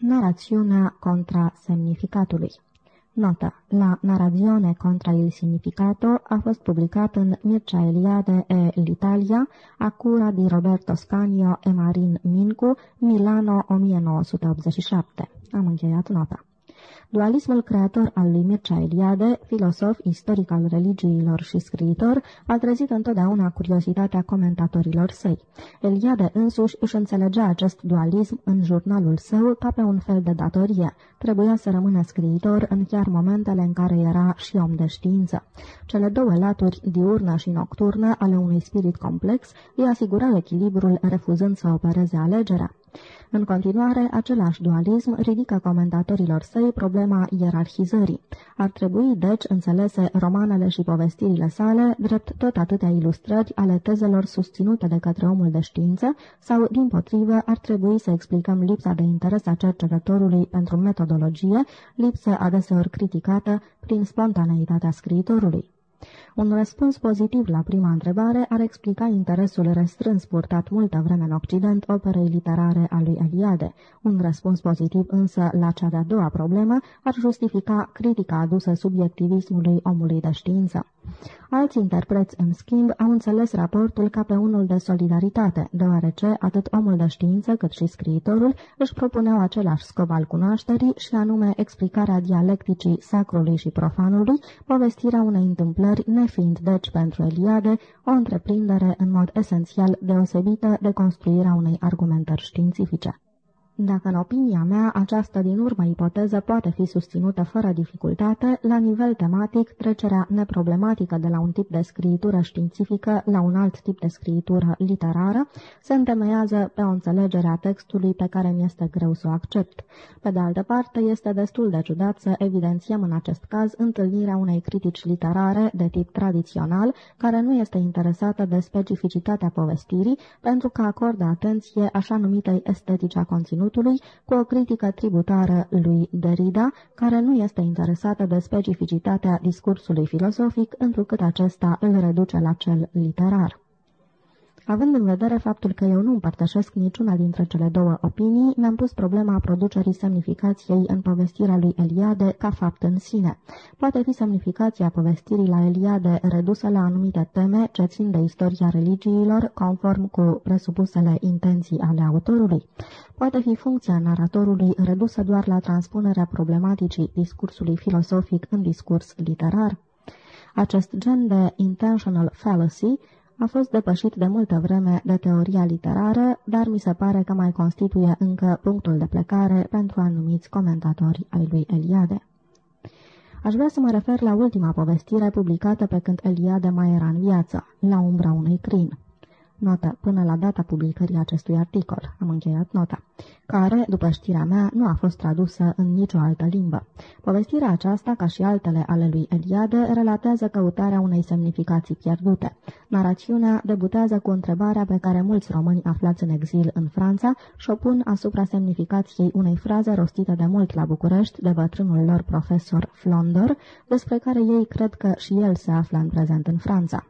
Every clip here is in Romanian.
Narațiunea contra semnificatului Notă. La Narazione contra il significato a fost publicat în Mircea Eliade e l'Italia, a cura di Roberto Scanio e Marin Mincu, Milano 1987. Am încheiat nota. Dualismul creator al lui Mircea Eliade, filosof, istoric al religiilor și scriitor, a trezit întotdeauna curiozitatea comentatorilor săi. Eliade însuși își înțelegea acest dualism în jurnalul său ca pe un fel de datorie. Trebuia să rămână scriitor în chiar momentele în care era și om de știință. Cele două laturi, diurnă și nocturnă, ale unui spirit complex, îi asigurau echilibrul refuzând să opereze alegerea. În continuare, același dualism ridică comentatorilor săi problema ierarhizării. Ar trebui, deci, înțelese romanele și povestirile sale drept tot atâtea ilustrări ale tezelor susținute de către omul de știință sau, din potrivă, ar trebui să explicăm lipsa de interes a cercetătorului pentru metodologie, lipsă adeseori criticată prin spontaneitatea scriitorului. Un răspuns pozitiv la prima întrebare ar explica interesul restrâns purtat multă vreme în Occident operei literare a lui Eliade. Un răspuns pozitiv însă la cea de-a doua problemă ar justifica critica adusă subiectivismului omului de știință. Alți interpreți, în schimb, au înțeles raportul ca pe unul de solidaritate, deoarece atât omul de știință cât și scriitorul își propuneau același scop al cunoașterii și anume explicarea dialecticii sacrului și profanului, povestirea unei întâmplări nefiind deci pentru Eliade o întreprindere în mod esențial deosebită de construirea unei argumentări științifice. Dacă în opinia mea această din urmă ipoteză poate fi susținută fără dificultate, la nivel tematic trecerea neproblematică de la un tip de scriitură științifică la un alt tip de scriitură literară se întemeiază pe o înțelegere a textului pe care mi este greu să o accept. Pe de altă parte, este destul de ciudat să evidențiem în acest caz întâlnirea unei critici literare de tip tradițional, care nu este interesată de specificitatea povestirii, pentru că acordă atenție așa numitei estetici a conținutului conținutului cu o critică tributară lui Derrida, care nu este interesată de specificitatea discursului filosofic, întrucât acesta îl reduce la cel literar. Având în vedere faptul că eu nu împărtășesc niciuna dintre cele două opinii, mi-am pus problema producerii semnificației în povestirea lui Eliade ca fapt în sine. Poate fi semnificația povestirii la Eliade redusă la anumite teme ce țin de istoria religiilor, conform cu presupusele intenții ale autorului. Poate fi funcția naratorului redusă doar la transpunerea problematicii discursului filosofic în discurs literar. Acest gen de intentional fallacy a fost depășit de multă vreme de teoria literară, dar mi se pare că mai constituie încă punctul de plecare pentru anumiți comentatori ai lui Eliade. Aș vrea să mă refer la ultima povestire publicată pe când Eliade mai era în viață, La umbra unui crin. Notă până la data publicării acestui articol. Am încheiat nota. Care, după știrea mea, nu a fost tradusă în nicio altă limbă. Povestirea aceasta, ca și altele ale lui Eliade, relatează căutarea unei semnificații pierdute. Narațiunea debutează cu întrebarea pe care mulți români aflați în exil în Franța și-o pun asupra semnificației unei fraze rostite de mult la București de bătrânul lor profesor Flondor, despre care ei cred că și el se află în prezent în Franța.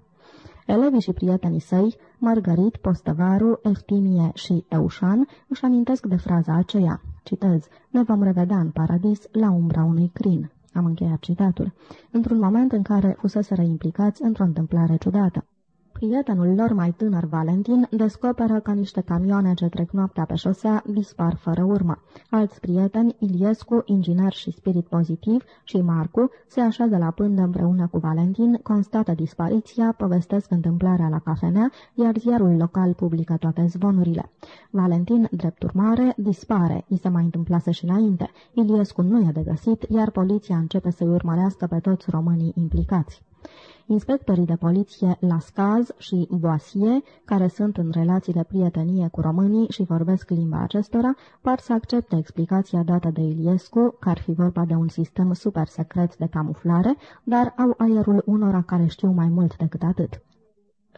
Elevii și prietenii săi, Margarit, Postăvaru, Eftimie și Eușan, își amintesc de fraza aceea. Citez, ne vom revedea în paradis la umbra unui crin. Am încheiat citatul. Într-un moment în care fuseseră implicați într-o întâmplare ciudată. Prietenul lor mai tânăr, Valentin, descoperă că niște camioane ce trec noaptea pe șosea dispar fără urmă. Alți prieteni, Iliescu, inginer și spirit pozitiv, și Marcu, se așează la pândă împreună cu Valentin, constată dispariția, povestesc întâmplarea la cafenea, iar ziarul local publică toate zvonurile. Valentin, drept urmare, dispare, i se mai întâmplase și înainte. Iliescu nu e de găsit, iar poliția începe să-i urmărească pe toți românii implicați. Inspectorii de poliție Lascaz și Boasie, care sunt în relații de prietenie cu românii și vorbesc limba acestora, par să accepte explicația dată de Iliescu, că ar fi vorba de un sistem super secret de camuflare, dar au aerul unora care știu mai mult decât atât.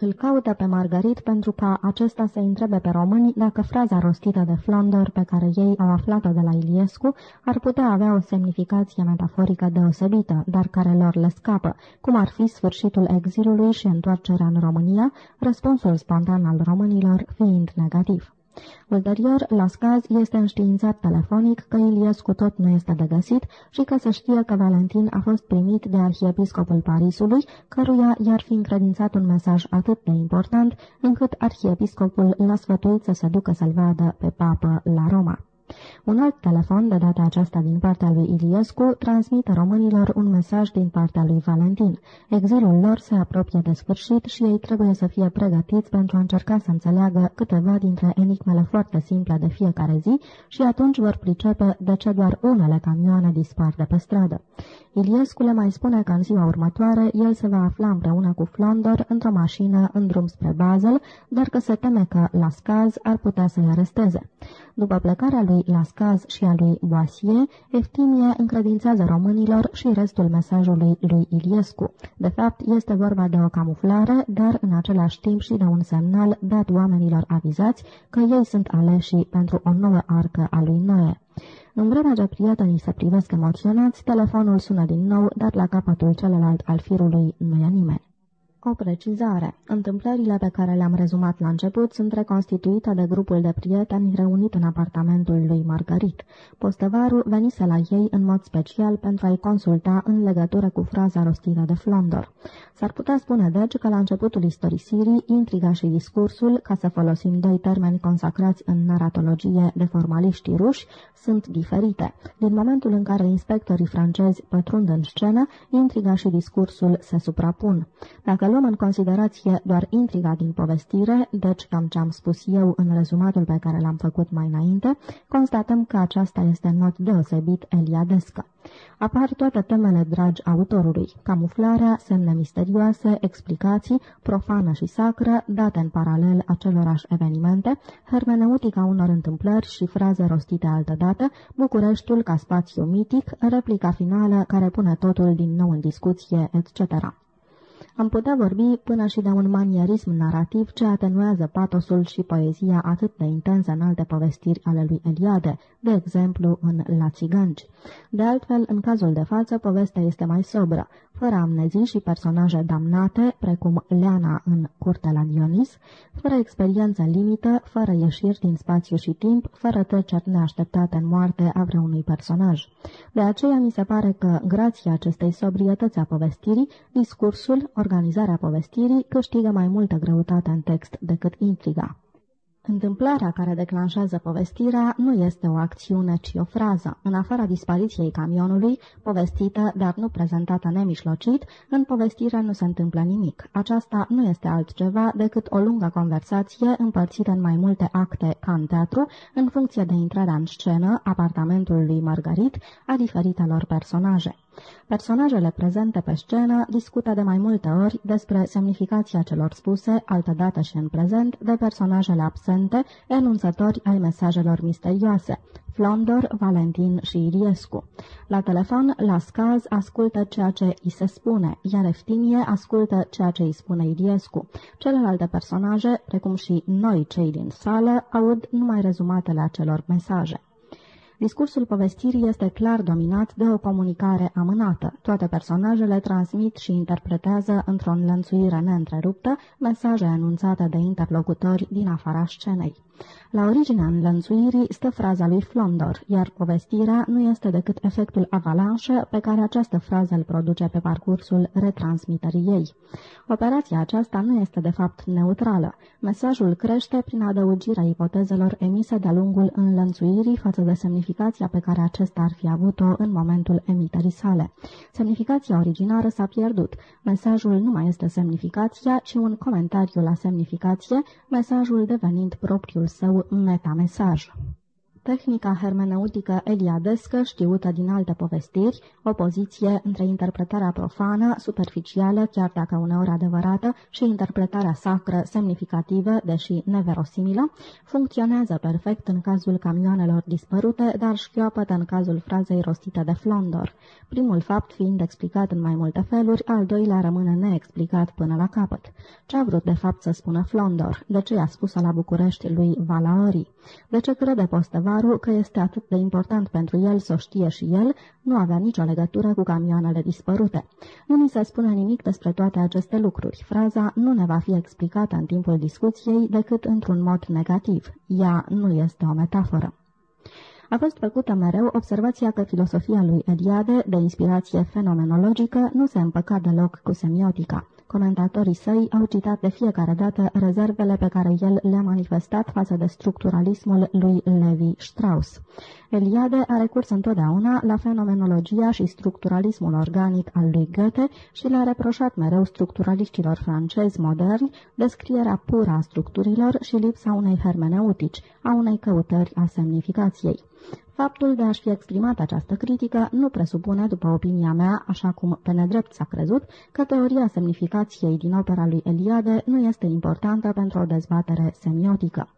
Îl caută pe Margarit pentru ca acesta să întrebe pe români dacă fraza rostită de Flandor pe care ei au aflat-o de la Iliescu ar putea avea o semnificație metaforică deosebită, dar care lor le scapă, cum ar fi sfârșitul exilului și întoarcerea în România, răspunsul spontan al românilor fiind negativ. Ulterior, la scaz este înștiințat telefonic că Iliescu tot nu este de găsit și că se știe că Valentin a fost primit de arhiepiscopul Parisului, căruia i-ar fi încredințat un mesaj atât de important, încât arhiepiscopul l-a sfătuit să se ducă să-l vadă pe papă la Roma. Un alt telefon, de data aceasta din partea lui Iliescu, transmite românilor un mesaj din partea lui Valentin. Exilul lor se apropie de sfârșit și ei trebuie să fie pregătiți pentru a încerca să înțeleagă câteva dintre enigmele foarte simple de fiecare zi și atunci vor pricepe de ce doar unele camioane dispar de pe stradă. Iliescu le mai spune că în ziua următoare el se va afla împreună cu Flondor într-o mașină în drum spre Basel, dar că se teme că la scaz ar putea să-i aresteze. După plecarea lui Lascaz și a lui Boisier, Eftimie încredințează românilor și restul mesajului lui Iliescu. De fapt, este vorba de o camuflare, dar în același timp și de un semnal dat oamenilor avizați că ei sunt aleși pentru o nouă arcă a lui Noe. În vremea ce prietenii se privesc emoționați, telefonul sună din nou, dar la capătul celălalt al firului nu e nimeni. O precizare. Întâmplările pe care le-am rezumat la început sunt reconstituite de grupul de prieteni reunit în apartamentul lui Margarit. Postăvarul venise la ei în mod special pentru a-i consulta în legătură cu fraza rostită de Flondor. S-ar putea spune deci că la începutul istorisirii, intriga și discursul, ca să folosim doi termeni consacrați în naratologie de formaliști ruși, sunt diferite. Din momentul în care inspectorii francezi pătrund în scenă, intriga și discursul se suprapun. Dacă luăm în considerație doar intriga din povestire, deci cam ce am spus eu în rezumatul pe care l-am făcut mai înainte, constatăm că aceasta este în mod deosebit eliadescă. Apar toate temele dragi autorului, camuflarea, semne misterioase, explicații, profană și sacră, date în paralel acelorași evenimente, hermeneutica unor întâmplări și fraze rostite altădată, Bucureștiul ca spațiu mitic, replica finală care pune totul din nou în discuție, etc. Am putea vorbi până și de un manierism narrativ ce atenuează patosul și poezia atât de intensă în alte povestiri ale lui Eliade, de exemplu în La Țigănci. De altfel, în cazul de față, povestea este mai sobră, fără amnezii și personaje damnate, precum Leana în Curtea la Dionis, fără experiență limită, fără ieșiri din spațiu și timp, fără treceri neașteptate în moarte a vreunui personaj. De aceea mi se pare că, grație acestei sobrietăți a povestirii, discursul, organizarea povestirii, câștigă mai multă greutate în text decât intriga. Întâmplarea care declanșează povestirea nu este o acțiune, ci o frază. În afara dispariției camionului, povestită, dar nu prezentată nemișlocit, în povestire nu se întâmplă nimic. Aceasta nu este altceva decât o lungă conversație împărțită în mai multe acte ca în teatru, în funcție de intrarea în scenă, apartamentul lui Margarit, a diferitelor personaje. Personajele prezente pe scenă discută de mai multe ori despre semnificația celor spuse, altădată și în prezent, de personajele absente, enunțători ai mesajelor misterioase, Flondor, Valentin și Iliescu. La telefon, la scaz, ascultă ceea ce îi se spune, iar Eftinie ascultă ceea ce îi spune Iliescu. Celelalte personaje, precum și noi cei din sală, aud numai rezumatele acelor mesaje. Discursul povestirii este clar dominat de o comunicare amânată. Toate personajele transmit și interpretează într-o înlănțuire neîntreruptă mesaje anunțate de interlocutori din afara scenei. La originea înlănțuirii stă fraza lui Flondor, iar povestirea nu este decât efectul avalanșă pe care această frază îl produce pe parcursul retransmiterii ei. Operația aceasta nu este de fapt neutrală. Mesajul crește prin adăugirea ipotezelor emise de-a lungul înlănțuirii față de semnificația pe care acesta ar fi avut-o în momentul emiterii sale. Semnificația originară s-a pierdut. Mesajul nu mai este semnificația, ci un comentariu la semnificație, mesajul devenind propriul comme ça ou on a un message Tehnica hermeneutică eliadescă, știută din alte povestiri, opoziție între interpretarea profană, superficială, chiar dacă uneori adevărată, și interpretarea sacră, semnificativă, deși neverosimilă, funcționează perfect în cazul camioanelor dispărute, dar șchiopătă în cazul frazei rostite de Flondor. Primul fapt fiind explicat în mai multe feluri, al doilea rămâne neexplicat până la capăt. Ce a vrut de fapt să spună Flondor? De ce i-a spus-o la București lui Valaori? De ce crede postăva Zaharu că este atât de important pentru el să o știe și el, nu avea nicio legătură cu camioanele dispărute. Nu ni se spune nimic despre toate aceste lucruri. Fraza nu ne va fi explicată în timpul discuției decât într-un mod negativ. Ea nu este o metaforă. A fost făcută mereu observația că filosofia lui Eliade, de inspirație fenomenologică, nu se împăca deloc cu semiotica. Comentatorii săi au citat de fiecare dată rezervele pe care el le-a manifestat față de structuralismul lui Levi Strauss. Eliade a recurs întotdeauna la fenomenologia și structuralismul organic al lui Goethe și le-a reproșat mereu structuraliștilor francezi moderni descrierea pură a structurilor și lipsa unei hermeneutici, a unei căutări a semnificației. Faptul de a-și fi exprimat această critică nu presupune, după opinia mea, așa cum pe nedrept s-a crezut, că teoria semnificației din opera lui Eliade nu este importantă pentru o dezbatere semiotică.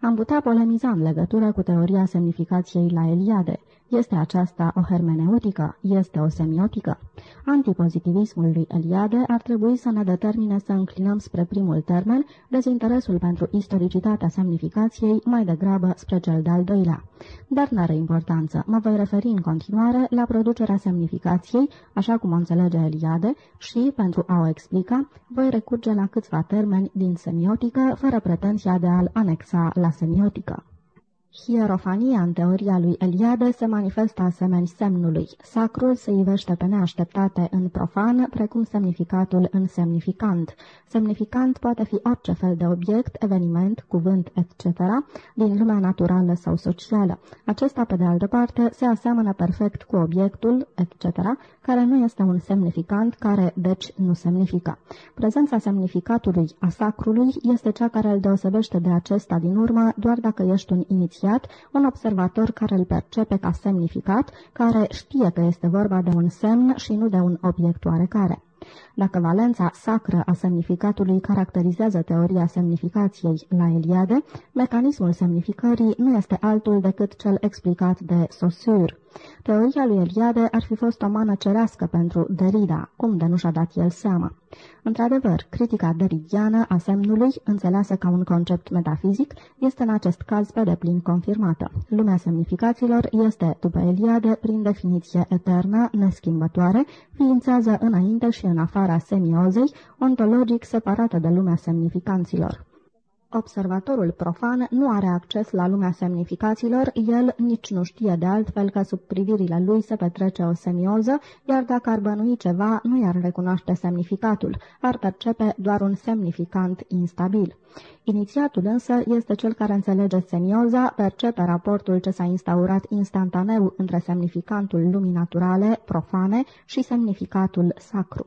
Am putea polemiza în legătură cu teoria semnificației la Eliade. Este aceasta o hermeneutică? Este o semiotică? Antipozitivismul lui Eliade ar trebui să ne determine să înclinăm spre primul termen, dezinteresul pentru istoricitatea semnificației mai degrabă spre cel de-al doilea. Dar n-are importanță. Mă voi referi în continuare la producerea semnificației, așa cum o înțelege Eliade, și, pentru a o explica, voi recurge la câțiva termeni din semiotică, fără pretenția de a-l anexa la semiotică. Hierofania în teoria lui Eliade se manifestă asemeni semnului. Sacrul se ivește pe neașteptate în profan, precum semnificatul în semnificant. Semnificant poate fi orice fel de obiect, eveniment, cuvânt, etc., din lumea naturală sau socială. Acesta, pe de altă parte, se aseamănă perfect cu obiectul, etc., care nu este un semnificant, care, deci, nu semnifică. Prezența semnificatului a sacrului este cea care îl deosebește de acesta din urmă doar dacă ești un inițiat inițiat, un observator care îl percepe ca semnificat, care știe că este vorba de un semn și nu de un obiect oarecare. Dacă valența sacră a semnificatului caracterizează teoria semnificației la Eliade, mecanismul semnificării nu este altul decât cel explicat de Saussure. Teoria lui Eliade ar fi fost o mană cerească pentru Derrida, cum de nu și-a dat el seama. Într-adevăr, critica deridiană a semnului, înțeleasă ca un concept metafizic, este în acest caz pe deplin confirmată. Lumea semnificațiilor este, după Eliade, prin definiție eternă, neschimbătoare, ființează înainte și în afara semiozei, ontologic separată de lumea semnificanților. Observatorul profan nu are acces la lumea semnificațiilor, el nici nu știe de altfel că sub privirile lui se petrece o semioză, iar dacă ar bănui ceva, nu i-ar recunoaște semnificatul, ar percepe doar un semnificant instabil. Inițiatul însă este cel care înțelege semioza, percepe raportul ce s-a instaurat instantaneu între semnificantul lumii naturale, profane, și semnificatul sacru.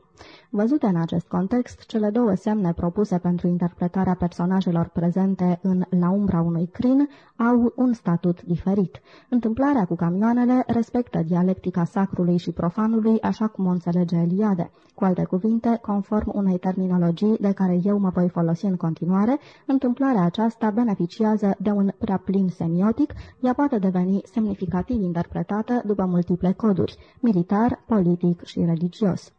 Văzute în acest context, cele două semne propuse pentru interpretarea personajelor prezente în La umbra unui crin au un statut diferit. Întâmplarea cu camioanele respectă dialectica sacrului și profanului așa cum o înțelege Eliade. Cu alte cuvinte, conform unei terminologii de care eu mă voi folosi în continuare, întâmplarea aceasta beneficiază de un prea plin semiotic, ea poate deveni semnificativ interpretată după multiple coduri, militar, politic și religios.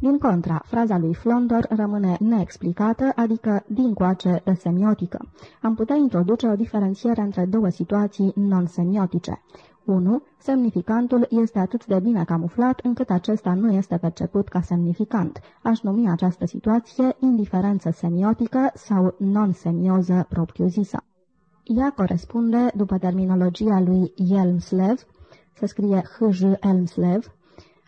Din contra, fraza lui Flondor rămâne neexplicată, adică din coace de semiotică. Am putea introduce o diferențiere între două situații non-semiotice. 1. Semnificantul este atât de bine camuflat încât acesta nu este perceput ca semnificant. Aș numi această situație indiferență semiotică sau non-semioză propriu-zisă. Ea corespunde, după terminologia lui Jelmslev, se scrie H.J. Elmslev,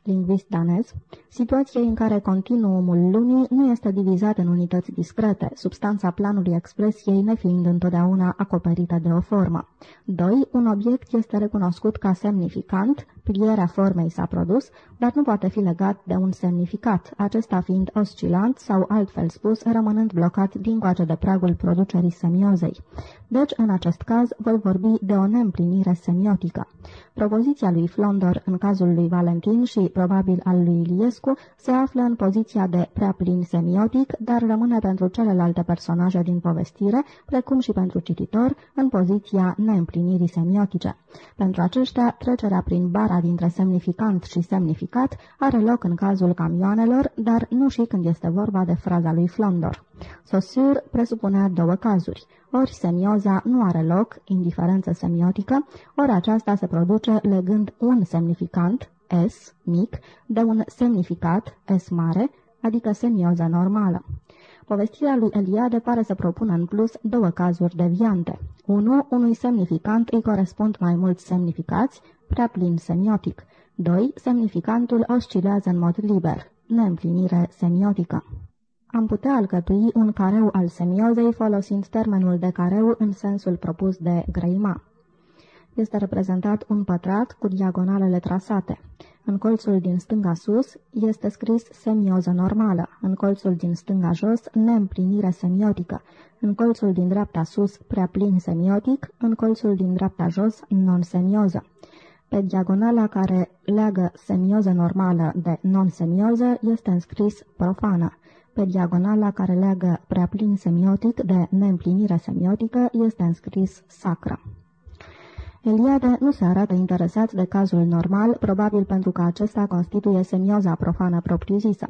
lingvist danez, situației în care continuumul lumii nu este divizat în unități discrete, substanța planului expresiei nefiind întotdeauna acoperită de o formă. 2. Un obiect este recunoscut ca semnificant, plierea formei s-a produs, dar nu poate fi legat de un semnificat, acesta fiind oscilant sau, altfel spus, rămânând blocat din coace de pragul producerii semiozei. Deci, în acest caz, voi vorbi de o neîmplinire semiotică. Propoziția lui Flondor în cazul lui Valentin și probabil al lui Iliescu, se află în poziția de prea plin semiotic, dar rămâne pentru celelalte personaje din povestire, precum și pentru cititor, în poziția neîmplinirii semiotice. Pentru aceștia, trecerea prin bara dintre semnificant și semnificat are loc în cazul camioanelor, dar nu și când este vorba de fraza lui Flondor. Saussure presupunea două cazuri. Ori semioza nu are loc, indiferență semiotică, ori aceasta se produce legând un semnificant, S, mic, de un semnificat, S mare, adică semioza normală. Povestirea lui Eliade pare să propună în plus două cazuri deviante. Unu, unui semnificant îi corespund mai mulți semnificați, prea plin semiotic. 2. Semnificantul oscilează în mod liber, neîmplinire semiotică. Am putea alcătui un careu al semiozei folosind termenul de careu în sensul propus de Greima. Este reprezentat un pătrat cu diagonalele trasate. În colțul din stânga sus este scris semioză normală, în colțul din stânga jos neîmplinire semiotică, în colțul din dreapta sus prea plin semiotic, în colțul din dreapta jos non-semioză. Pe diagonala care leagă semioză normală de non-semioză este înscris profană. Pe diagonala care leagă prea plin semiotic de neîmplinire semiotică este înscris sacră. Eliade nu se arată interesat de cazul normal, probabil pentru că acesta constituie semioza profană propriu-zisă.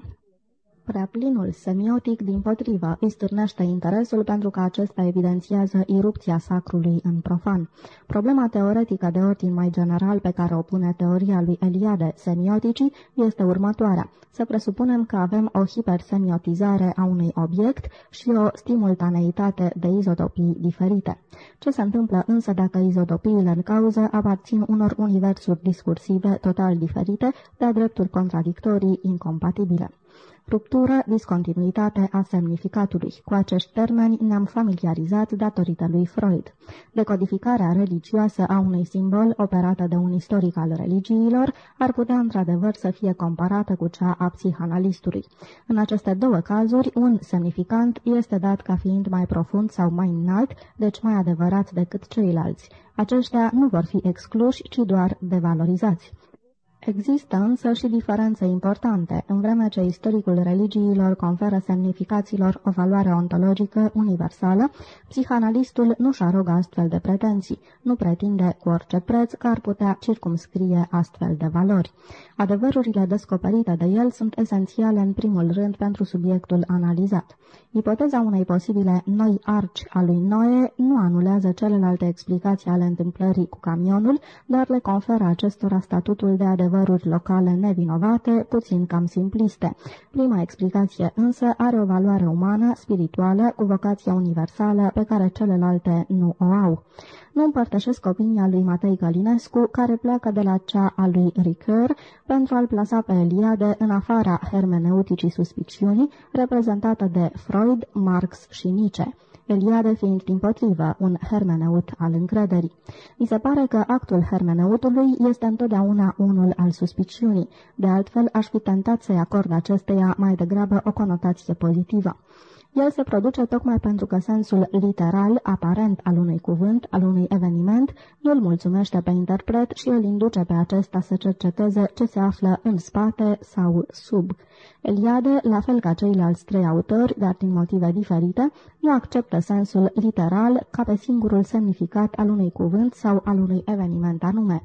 Preaplinul semiotic, din potrivă, îi stârnește interesul pentru că acesta evidențiază irupția sacrului în profan. Problema teoretică de ordin mai general pe care o pune teoria lui Eliade semioticii este următoarea. Să presupunem că avem o hipersemiotizare a unui obiect și o simultaneitate de izotopii diferite. Ce se întâmplă însă dacă izotopiile în cauză aparțin unor universuri discursive total diferite, de drepturi contradictorii incompatibile? Ruptură, discontinuitate a semnificatului. Cu acești termeni ne-am familiarizat datorită lui Freud. Decodificarea religioasă a unui simbol operată de un istoric al religiilor ar putea într-adevăr să fie comparată cu cea a psihanalistului. În aceste două cazuri, un semnificant este dat ca fiind mai profund sau mai înalt, deci mai adevărat decât ceilalți. Aceștia nu vor fi excluși, ci doar devalorizați. Există însă și diferențe importante, în vreme ce istoricul religiilor conferă semnificațiilor o valoare ontologică universală, psihanalistul nu-și arogă astfel de pretenții, nu pretinde cu orice preț că ar putea circumscrie astfel de valori. Adevărurile descoperite de el sunt esențiale în primul rând pentru subiectul analizat. Ipoteza unei posibile noi arci a lui Noe nu anulează celelalte explicații ale întâmplării cu camionul, dar le conferă acestora statutul de adevăruri locale nevinovate, puțin cam simpliste. Prima explicație însă are o valoare umană, spirituală, cu vocația universală pe care celelalte nu o au. Nu împărtășesc opinia lui Matei Călinescu, care pleacă de la cea a lui Ricoeur pentru a-l plasa pe Eliade în afara hermeneuticii suspiciunii, reprezentată de Freud, Marx și Nietzsche. Eliade fiind din potrivă un hermeneut al încrederii. Mi se pare că actul hermeneutului este întotdeauna unul al suspiciunii, de altfel aș fi tentat să-i acord acesteia mai degrabă o conotație pozitivă. El se produce tocmai pentru că sensul literal, aparent al unui cuvânt, al unui eveniment, nu îl mulțumește pe interpret și îl induce pe acesta să cerceteze ce se află în spate sau sub. Eliade, la fel ca ceilalți trei autori, dar din motive diferite, nu acceptă sensul literal ca pe singurul semnificat al unui cuvânt sau al unui eveniment anume.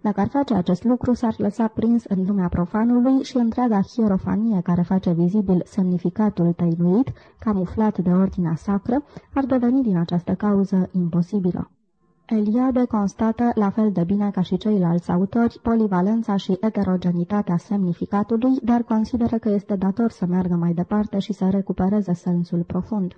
Dacă ar face acest lucru, s-ar lăsa prins în lumea profanului și întreaga hierofanie care face vizibil semnificatul tăinuit, camuflat de ordinea sacră, ar deveni din această cauză imposibilă. Eliade constată, la fel de bine ca și ceilalți autori, polivalența și eterogenitatea semnificatului, dar consideră că este dator să meargă mai departe și să recupereze sensul profund.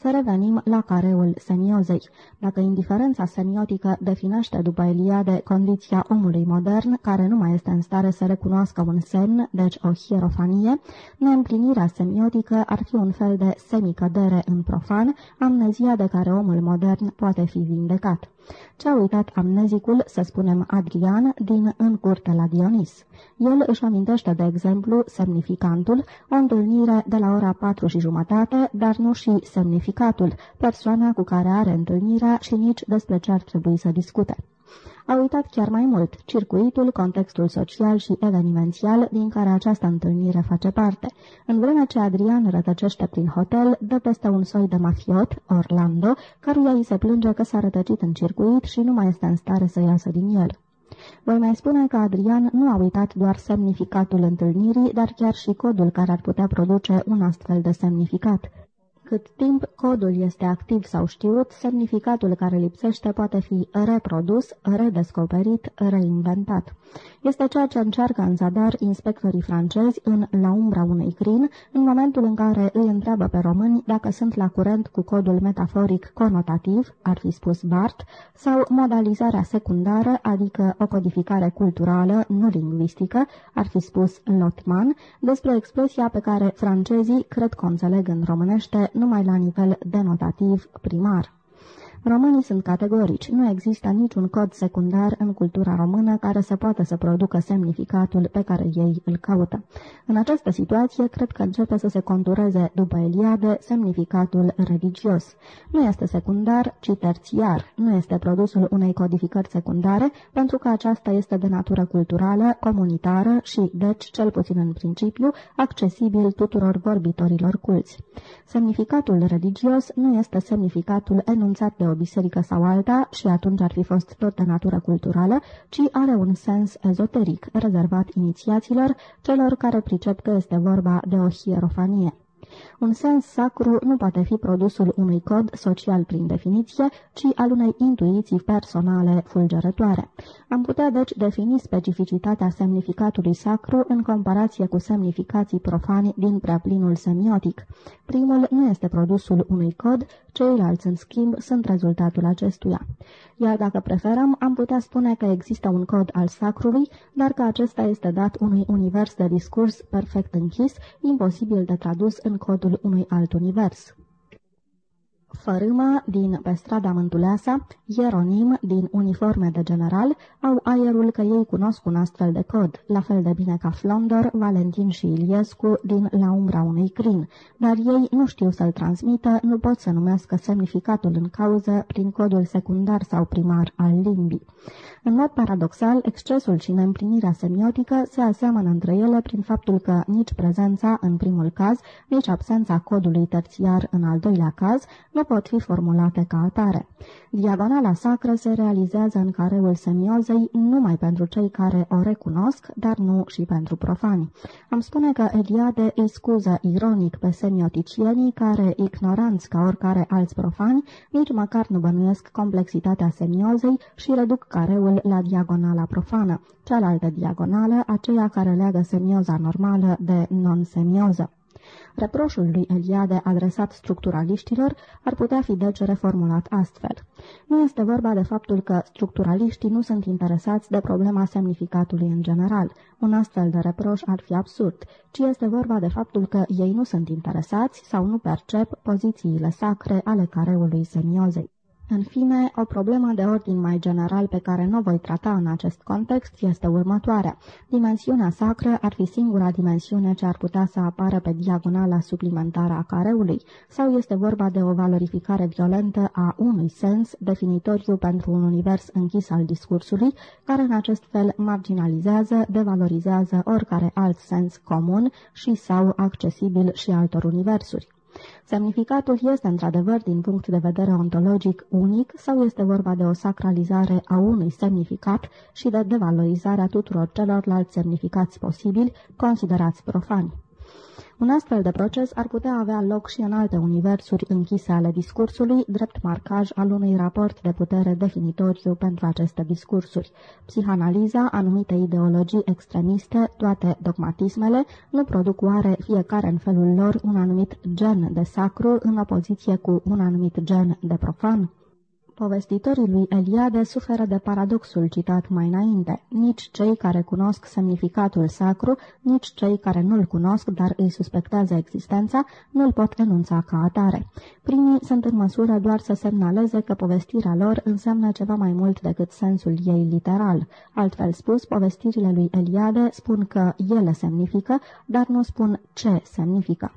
Să revenim la careul semiozei. Dacă indiferența semiotică definește după Eliade condiția omului modern, care nu mai este în stare să recunoască un semn, deci o hierofanie, neîmplinirea semiotică ar fi un fel de semicădere în profan, amnezia de care omul modern poate fi vindecat. Ce-a uitat amnezicul, să spunem Adrian, din În curte la Dionis? El își amintește, de exemplu, semnificantul, o întâlnire de la ora patru și jumătate, dar nu și semnificatul, persoana cu care are întâlnirea și nici despre ce ar trebui să discute. A uitat chiar mai mult circuitul, contextul social și evenimențial din care această întâlnire face parte. În vreme ce Adrian rătăcește prin hotel, dă peste un soi de mafiot, Orlando, căruia îi se plânge că s-a rătăcit în circuit și nu mai este în stare să iasă din el. Voi mai spune că Adrian nu a uitat doar semnificatul întâlnirii, dar chiar și codul care ar putea produce un astfel de semnificat. Cât timp codul este activ sau știut, semnificatul care lipsește poate fi reprodus, redescoperit, reinventat. Este ceea ce încearcă în zadar inspectorii francezi în La umbra unui crin, în momentul în care îi întreabă pe români dacă sunt la curent cu codul metaforic conotativ, ar fi spus Bart, sau modalizarea secundară, adică o codificare culturală, nu lingvistică, ar fi spus Lotman, despre expresia pe care francezii cred că o înțeleg în românește numai la nivel denotativ primar. Românii sunt categorici. Nu există niciun cod secundar în cultura română care să poată să producă semnificatul pe care ei îl caută. În această situație, cred că începe să se contureze, după Eliade, semnificatul religios. Nu este secundar, ci terțiar. Nu este produsul unei codificări secundare, pentru că aceasta este de natură culturală, comunitară și, deci, cel puțin în principiu, accesibil tuturor vorbitorilor culți. Semnificatul religios nu este semnificatul enunțat de o biserică sau alta și atunci ar fi fost tot de natură culturală, ci are un sens ezoteric, rezervat inițiaților, celor care pricep că este vorba de o hierofanie. Un sens sacru nu poate fi produsul unui cod social prin definiție, ci al unei intuiții personale fulgerătoare. Am putea deci defini specificitatea semnificatului sacru în comparație cu semnificații profani din preaplinul semiotic. Primul nu este produsul unui cod, ceilalți, în schimb, sunt rezultatul acestuia. Iar dacă preferăm, am putea spune că există un cod al sacrului, dar că acesta este dat unui univers de discurs perfect închis, imposibil de tradus în codul unui alt univers. Fărâma din pe strada Mântuleasa, Ieronim din uniforme de general, au aerul că ei cunosc un astfel de cod, la fel de bine ca Flondor, Valentin și Iliescu din La umbra unui crin, dar ei nu știu să-l transmită, nu pot să numească semnificatul în cauză prin codul secundar sau primar al limbii. În mod paradoxal, excesul și neîmplinirea semiotică se aseamănă între ele prin faptul că nici prezența în primul caz, nici absența codului terțiar în al doilea caz nu pot fi formulate ca atare. Diagonala sacră se realizează în careul semiozei numai pentru cei care o recunosc, dar nu și pentru profani. Am spune că Eliade îi scuză ironic pe semioticienii care, ignoranți ca oricare alți profani, nici măcar nu bănuiesc complexitatea semiozei și reduc careul la diagonala profană, cealaltă diagonală, aceea care leagă semioza normală de non-semioză. Reproșul lui Eliade adresat structuraliștilor ar putea fi deci reformulat astfel. Nu este vorba de faptul că structuraliștii nu sunt interesați de problema semnificatului în general. Un astfel de reproș ar fi absurd, ci este vorba de faptul că ei nu sunt interesați sau nu percep pozițiile sacre ale careului semiozei. În fine, o problemă de ordin mai general pe care nu o voi trata în acest context este următoarea. Dimensiunea sacră ar fi singura dimensiune ce ar putea să apară pe diagonala suplimentară a careului, sau este vorba de o valorificare violentă a unui sens definitoriu pentru un univers închis al discursului, care în acest fel marginalizează, devalorizează oricare alt sens comun și sau accesibil și altor universuri. Semnificatul este într-adevăr din punct de vedere ontologic unic sau este vorba de o sacralizare a unui semnificat și de devalorizarea tuturor celorlalți semnificați posibili, considerați profani. Un astfel de proces ar putea avea loc și în alte universuri închise ale discursului, drept marcaj al unui raport de putere definitoriu pentru aceste discursuri. Psihanaliza, anumite ideologii extremiste, toate dogmatismele, nu produc oare fiecare în felul lor un anumit gen de sacru în opoziție cu un anumit gen de profan? Povestitorii lui Eliade suferă de paradoxul citat mai înainte. Nici cei care cunosc semnificatul sacru, nici cei care nu-l cunosc, dar îi suspectează existența, nu-l pot enunța ca atare. Primii sunt în măsură doar să semnaleze că povestirea lor înseamnă ceva mai mult decât sensul ei literal. Altfel spus, povestirile lui Eliade spun că ele semnifică, dar nu spun ce semnifică.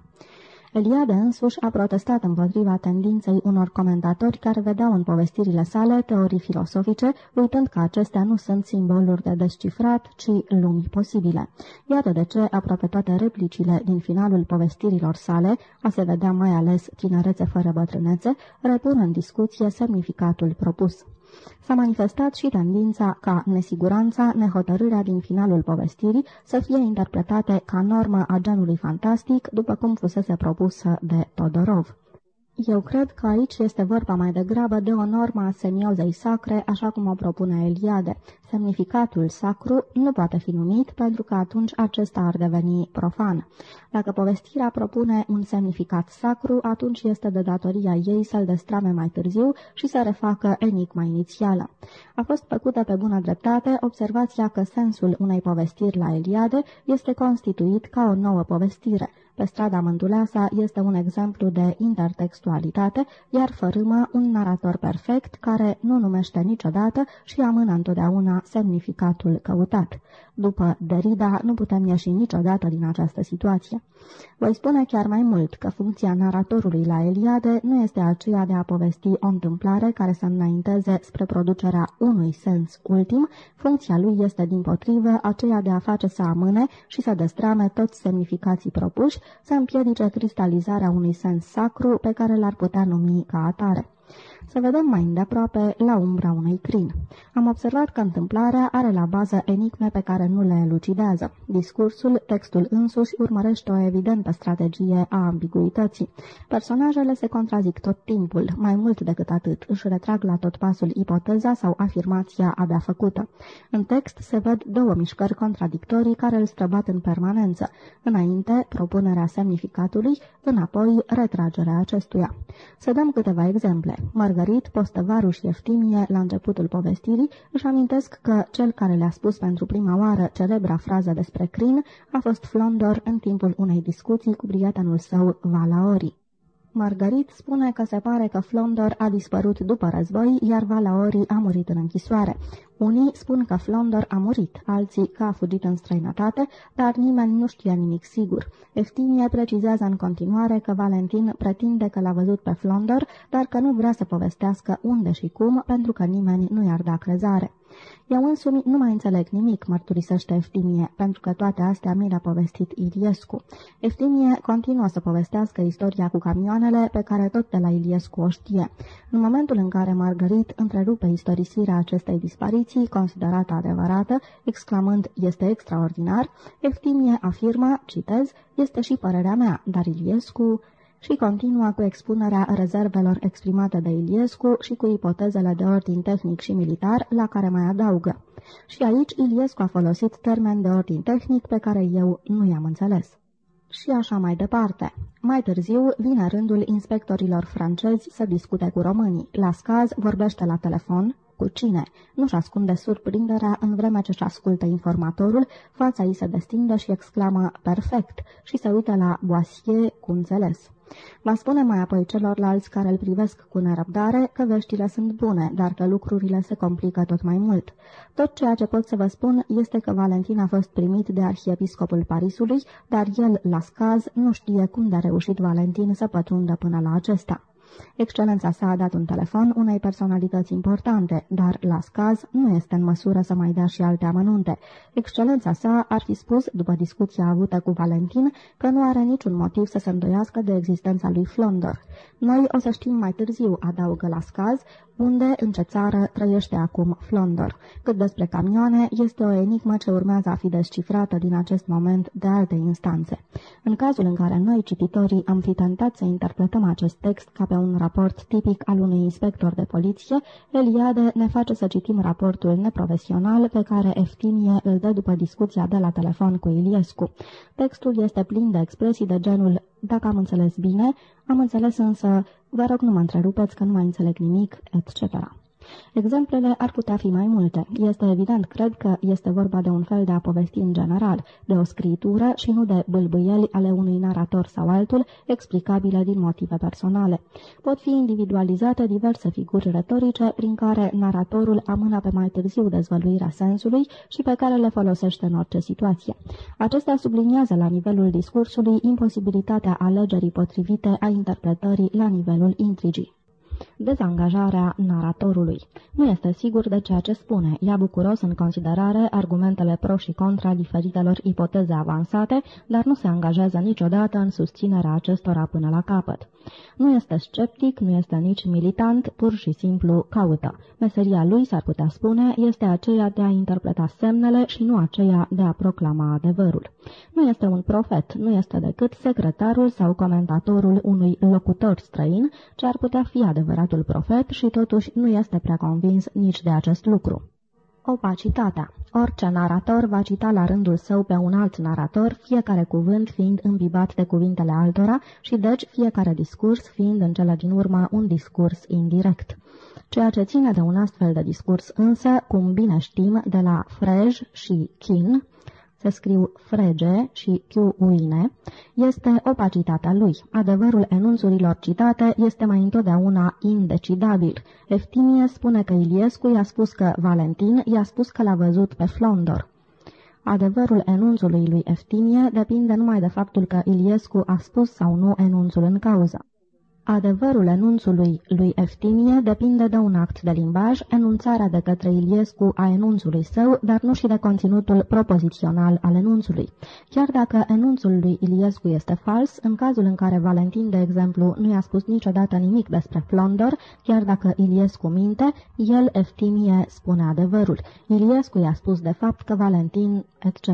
Eliade însuși a protestat împotriva tendinței unor comentatori care vedeau în povestirile sale teorii filosofice, uitând că acestea nu sunt simboluri de descifrat, ci lumi posibile. Iată de ce aproape toate replicile din finalul povestirilor sale, a se vedea mai ales tinerețe fără bătrânețe, repun în discuție semnificatul propus. S-a manifestat și tendința ca nesiguranța, nehotărârea din finalul povestirii să fie interpretate ca normă a genului fantastic, după cum fusese propusă de Todorov. Eu cred că aici este vorba mai degrabă de o normă a semiozei sacre, așa cum o propune Eliade. Semnificatul sacru nu poate fi numit pentru că atunci acesta ar deveni profan. Dacă povestirea propune un semnificat sacru, atunci este de datoria ei să-l destrame mai târziu și să refacă enigma inițială. A fost făcută pe bună dreptate observația că sensul unei povestiri la Eliade este constituit ca o nouă povestire. Pe strada Mântuleasa este un exemplu de intertextualitate, iar Fărâmă un narator perfect care nu numește niciodată și amână întotdeauna semnificatul căutat. După Derrida, nu putem ieși niciodată din această situație. Voi spune chiar mai mult că funcția naratorului la Eliade nu este aceea de a povesti o întâmplare care să înainteze spre producerea unui sens ultim, funcția lui este din potrivă aceea de a face să amâne și să destrame toți semnificații propuși, să împiedice cristalizarea unui sens sacru pe care l-ar putea numi ca atare. Să vedem mai îndeaproape la umbra unui crin. Am observat că întâmplarea are la bază enigme pe care nu le elucidează. Discursul, textul însuși, urmărește o evidentă strategie a ambiguității. Personajele se contrazic tot timpul, mai mult decât atât, își retrag la tot pasul ipoteza sau afirmația abia făcută. În text se văd două mișcări contradictorii care îl străbat în permanență. Înainte, propunerea semnificatului, înapoi, retragerea acestuia. Să dăm câteva exemple. Margarit, Postăvaru și Eftimie, la începutul povestirii, își amintesc că cel care le-a spus pentru prima oară celebra frază despre crin a fost Flondor în timpul unei discuții cu prietenul său Valaori. Margarit spune că se pare că Flondor a dispărut după război, iar Valaori a murit în închisoare. Unii spun că Flondor a murit, alții că a fugit în străinătate, dar nimeni nu știe nimic sigur. Eftinie precizează în continuare că Valentin pretinde că l-a văzut pe Flondor, dar că nu vrea să povestească unde și cum, pentru că nimeni nu i-ar da crezare. Eu însumi nu mai înțeleg nimic, mărturisește Eftimie, pentru că toate astea mi le-a povestit Iliescu. Eftimie continuă să povestească istoria cu camioanele pe care tot de la Iliescu o știe. În momentul în care Margarit întrerupe istorisirea acestei dispariții, considerată adevărată, exclamând, este extraordinar, Eftimie afirmă, citez, este și părerea mea, dar Iliescu și continuă cu expunerea rezervelor exprimate de Iliescu și cu ipotezele de ordin tehnic și militar, la care mai adaugă. Și aici Iliescu a folosit termeni de ordin tehnic pe care eu nu i-am înțeles. Și așa mai departe. Mai târziu vine rândul inspectorilor francezi să discute cu românii. La scaz vorbește la telefon, cu cine? Nu-și ascunde surprinderea în vreme ce-și ascultă informatorul, fața ei se destindă și exclamă perfect și se uită la Boisier cu înțeles. Va spune mai apoi celorlalți care îl privesc cu nerăbdare că veștile sunt bune, dar că lucrurile se complică tot mai mult. Tot ceea ce pot să vă spun este că Valentin a fost primit de arhiepiscopul Parisului, dar el, la scaz, nu știe cum de-a reușit Valentin să pătrundă până la acesta. Excelența sa a dat un telefon unei personalități importante, dar, la scaz, nu este în măsură să mai dea și alte amănunte. Excelența sa ar fi spus, după discuția avută cu Valentin, că nu are niciun motiv să se îndoiască de existența lui Flondor. Noi o să știm mai târziu, adaugă la scaz, unde, în ce țară, trăiește acum Flondor. Cât despre camioane, este o enigmă ce urmează a fi descifrată din acest moment de alte instanțe. În cazul în care noi, cititorii, am fi tentat să interpretăm acest text ca pe un raport tipic al unui inspector de poliție, Eliade ne face să citim raportul neprofesional pe care Eftimie îl dă după discuția de la telefon cu Iliescu. Textul este plin de expresii de genul dacă am înțeles bine, am înțeles însă, vă rog nu mă întrerupeți că nu mai înțeleg nimic, etc. Exemplele ar putea fi mai multe. Este evident, cred că este vorba de un fel de a povesti în general, de o scritură și nu de bâlbâieli ale unui narator sau altul, explicabile din motive personale. Pot fi individualizate diverse figuri retorice prin care naratorul amână pe mai târziu dezvăluirea sensului și pe care le folosește în orice situație. Acestea subliniază la nivelul discursului imposibilitatea alegerii potrivite a interpretării la nivelul intrigii. Dezangajarea naratorului. Nu este sigur de ceea ce spune. Ia bucuros în considerare argumentele pro și contra diferitelor ipoteze avansate, dar nu se angajează niciodată în susținerea acestora până la capăt. Nu este sceptic, nu este nici militant, pur și simplu caută. Meseria lui, s-ar putea spune, este aceea de a interpreta semnele și nu aceea de a proclama adevărul. Nu este un profet, nu este decât secretarul sau comentatorul unui locutor străin, ce ar putea fi adevăratul profet și totuși nu este prea convins nici de acest lucru. Opacitatea. Orice narator va cita la rândul său pe un alt narator, fiecare cuvânt fiind îmbibat de cuvintele altora și deci fiecare discurs fiind în cele din urmă un discurs indirect. Ceea ce ține de un astfel de discurs însă, cum bine știm, de la Frej și Kin, se scriu frege și chiuuine, este opacitatea lui. Adevărul enunțurilor citate este mai întotdeauna indecidabil. Eftimie spune că Iliescu i-a spus că Valentin i-a spus că l-a văzut pe Flondor. Adevărul enunțului lui Eftimie depinde numai de faptul că Iliescu a spus sau nu enunțul în cauză. Adevărul enunțului lui Eftimie depinde de un act de limbaj, enunțarea de către Iliescu a enunțului său, dar nu și de conținutul propozițional al enunțului. Chiar dacă enunțul lui Iliescu este fals, în cazul în care Valentin, de exemplu, nu i-a spus niciodată nimic despre Flondor, chiar dacă Iliescu minte, el, Eftimie, spune adevărul. Iliescu i-a spus de fapt că Valentin, etc.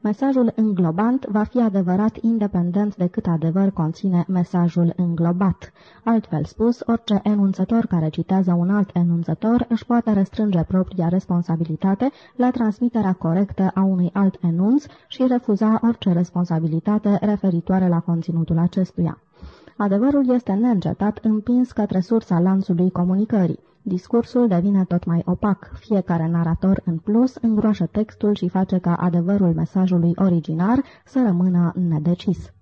Mesajul înglobant va fi adevărat independent de cât adevăr conține mesajul înglobat. Altfel spus, orice enunțător care citează un alt enunțător își poate restrânge propria responsabilitate la transmiterea corectă a unui alt enunț și refuza orice responsabilitate referitoare la conținutul acestuia. Adevărul este neîncetat împins către sursa lanțului comunicării. Discursul devine tot mai opac. Fiecare narator în plus îngroașă textul și face ca adevărul mesajului originar să rămână nedecis.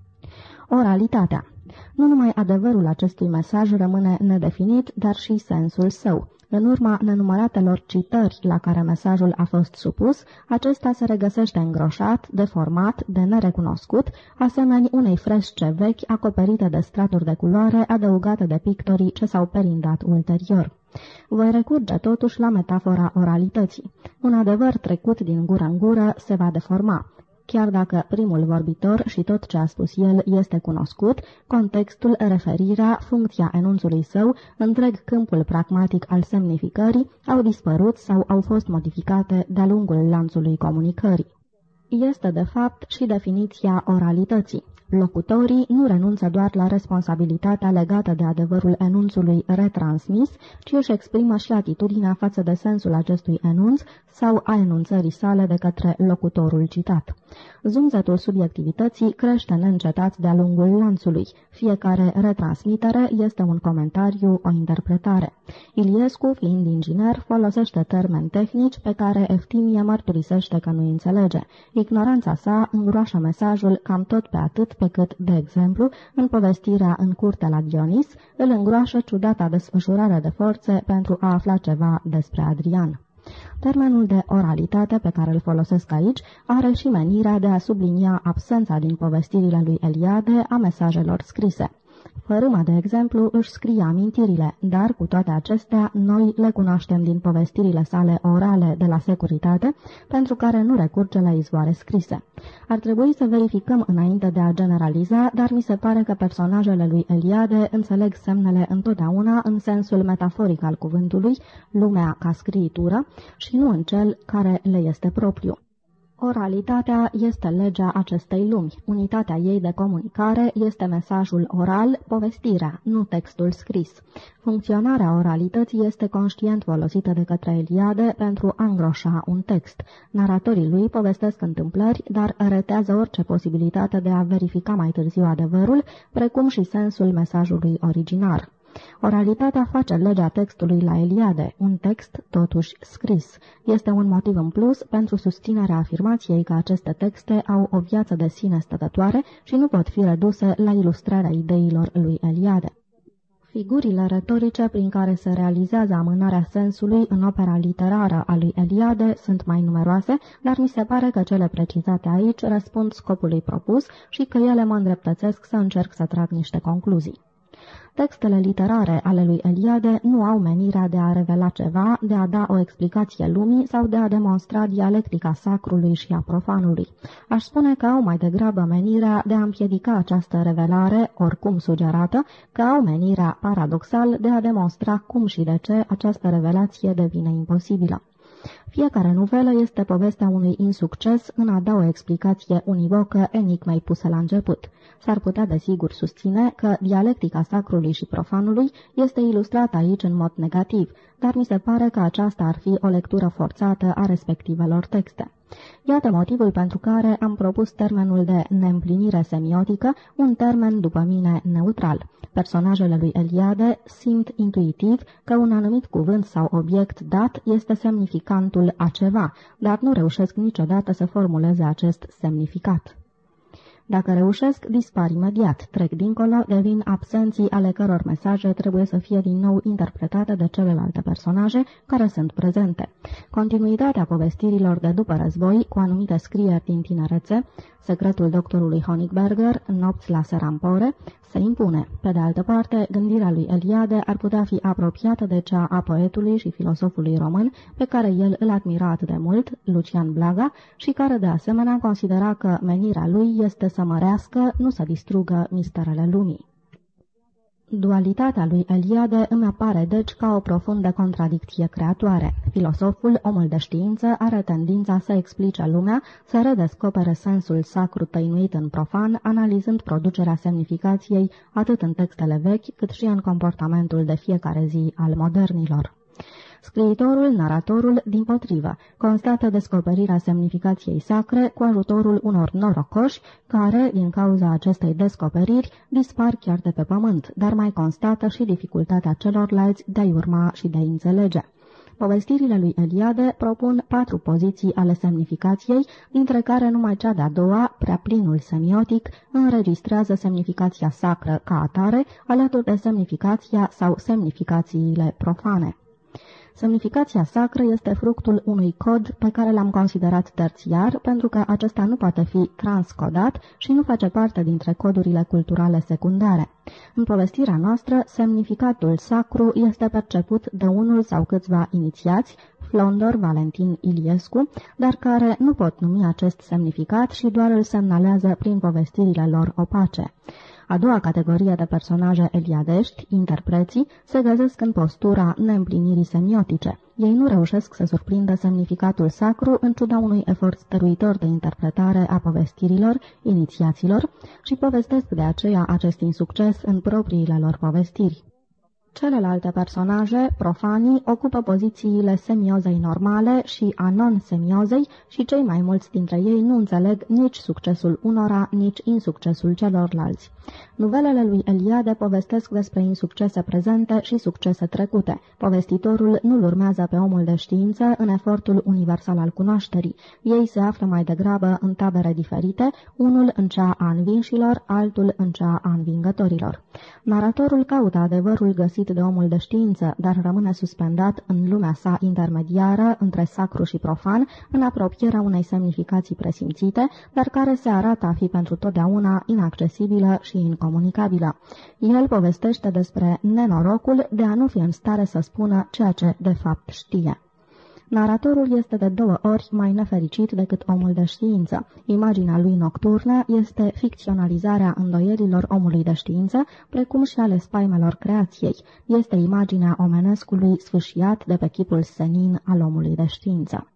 Oralitatea nu numai adevărul acestui mesaj rămâne nedefinit, dar și sensul său. În urma nenumăratelor citări la care mesajul a fost supus, acesta se regăsește îngroșat, deformat, de nerecunoscut, asemeni unei fresce vechi acoperite de straturi de culoare adăugate de pictorii ce s-au perindat ulterior. Voi recurge totuși la metafora oralității. Un adevăr trecut din gură în gură se va deforma. Chiar dacă primul vorbitor și tot ce a spus el este cunoscut, contextul, referirea, funcția enunțului său, întreg câmpul pragmatic al semnificării, au dispărut sau au fost modificate de-a lungul lanțului comunicării. Este, de fapt, și definiția oralității. Locutorii nu renunță doar la responsabilitatea legată de adevărul enunțului retransmis, ci își exprimă și atitudinea față de sensul acestui enunț sau a enunțării sale de către locutorul citat. Zumzetul subiectivității crește neîncetat de-a lungul lanțului. Fiecare retransmitere este un comentariu, o interpretare. Iliescu, fiind inginer, folosește termeni tehnici pe care Eftimie mărturisește că nu înțelege. Ignoranța sa îngroașă mesajul cam tot pe atât pe cât, de exemplu, în povestirea în curte la Dionis, îl îngroașă ciudata desfășurare de forțe pentru a afla ceva despre Adrian. Termenul de oralitate pe care îl folosesc aici are și menirea de a sublinia absența din povestirile lui Eliade a mesajelor scrise. Fărâma, de exemplu, își scrie amintirile, dar cu toate acestea noi le cunoaștem din povestirile sale orale de la securitate, pentru care nu recurge la izvoare scrise. Ar trebui să verificăm înainte de a generaliza, dar mi se pare că personajele lui Eliade înțeleg semnele întotdeauna în sensul metaforic al cuvântului, lumea ca scriitură, și nu în cel care le este propriu. Oralitatea este legea acestei lumi. Unitatea ei de comunicare este mesajul oral, povestirea, nu textul scris. Funcționarea oralității este conștient folosită de către Eliade pentru a îngroșa un text. Naratorii lui povestesc întâmplări, dar retează orice posibilitate de a verifica mai târziu adevărul, precum și sensul mesajului originar. Oralitatea face legea textului la Eliade, un text totuși scris. Este un motiv în plus pentru susținerea afirmației că aceste texte au o viață de sine stătătoare și nu pot fi reduse la ilustrarea ideilor lui Eliade. Figurile retorice prin care se realizează amânarea sensului în opera literară a lui Eliade sunt mai numeroase, dar mi se pare că cele precizate aici răspund scopului propus și că ele mă îndreptățesc să încerc să trag niște concluzii. Textele literare ale lui Eliade nu au menirea de a revela ceva, de a da o explicație lumii sau de a demonstra dialectica sacrului și a profanului. Aș spune că au mai degrabă menirea de a împiedica această revelare, oricum sugerată, că au menirea, paradoxal, de a demonstra cum și de ce această revelație devine imposibilă. Fiecare novelă este povestea unui insucces în a da o explicație univocă enigmei puse la început. S-ar putea desigur susține că dialectica sacrului și profanului este ilustrată aici în mod negativ, dar mi se pare că aceasta ar fi o lectură forțată a respectivelor texte. Iată motivul pentru care am propus termenul de neîmplinire semiotică, un termen, după mine, neutral. Personajele lui Eliade simt intuitiv că un anumit cuvânt sau obiect dat este semnificantul a ceva, dar nu reușesc niciodată să formuleze acest semnificat. Dacă reușesc, dispar imediat, trec dincolo, devin absenții ale căror mesaje trebuie să fie din nou interpretate de celelalte personaje care sunt prezente. Continuitatea povestirilor de după război, cu anumite scrieri din tinerețe, secretul doctorului Honigberger, nopți la Serampore, se impune. Pe de altă parte, gândirea lui Eliade ar putea fi apropiată de cea a poetului și filosofului român, pe care el îl admira atât de mult, Lucian Blaga, și care de asemenea considera că menirea lui este să mărească, nu să distrugă misterele lumii. Dualitatea lui Eliade îmi apare deci ca o profundă contradicție creatoare. Filosoful, omul de știință, are tendința să explice lumea, să redescopere sensul sacru tăinuit în profan, analizând producerea semnificației atât în textele vechi, cât și în comportamentul de fiecare zi al modernilor. Scriitorul, naratorul, din potrivă, constată descoperirea semnificației sacre cu ajutorul unor norocoși care, din cauza acestei descoperiri, dispar chiar de pe pământ, dar mai constată și dificultatea celorlalți de a-i urma și de a înțelege. Povestirile lui Eliade propun patru poziții ale semnificației, dintre care numai cea de-a doua, prea plinul semiotic, înregistrează semnificația sacră ca atare, alături de semnificația sau semnificațiile profane. Semnificația sacră este fructul unui cod pe care l-am considerat terțiar, pentru că acesta nu poate fi transcodat și nu face parte dintre codurile culturale secundare. În povestirea noastră, semnificatul sacru este perceput de unul sau câțiva inițiați, Flondor Valentin Iliescu, dar care nu pot numi acest semnificat și doar îl semnalează prin povestirile lor opace. A doua categorie de personaje eliadești, interpreții, se găsesc în postura neîmplinirii semiotice. Ei nu reușesc să surprindă semnificatul sacru în ciuda unui efort stăruitor de interpretare a povestirilor, inițiaților, și povestesc de aceea acest insucces în propriile lor povestiri. Celelalte personaje, profanii, ocupă pozițiile semiozei normale și a non-semiozei și cei mai mulți dintre ei nu înțeleg nici succesul unora, nici insuccesul celorlalți. Nuvelele lui Eliade povestesc despre insuccese prezente și succese trecute. Povestitorul nu-l urmează pe omul de știință în efortul universal al cunoașterii. Ei se află mai degrabă în tabere diferite, unul în cea a învinșilor, altul în cea a învingătorilor. Naratorul caută adevărul găsit de omul de știință, dar rămâne suspendat în lumea sa intermediară între sacru și profan, în apropierea unei semnificații presimțite, dar care se arată a fi pentru totdeauna inaccesibilă și incomunicabilă. El povestește despre nenorocul de a nu fi în stare să spună ceea ce de fapt știe. Naratorul este de două ori mai nefericit decât omul de știință. Imaginea lui nocturnă este ficționalizarea îndoierilor omului de știință, precum și ale spaimelor creației. Este imaginea omenescului sfâșiat de pe chipul senin al omului de știință.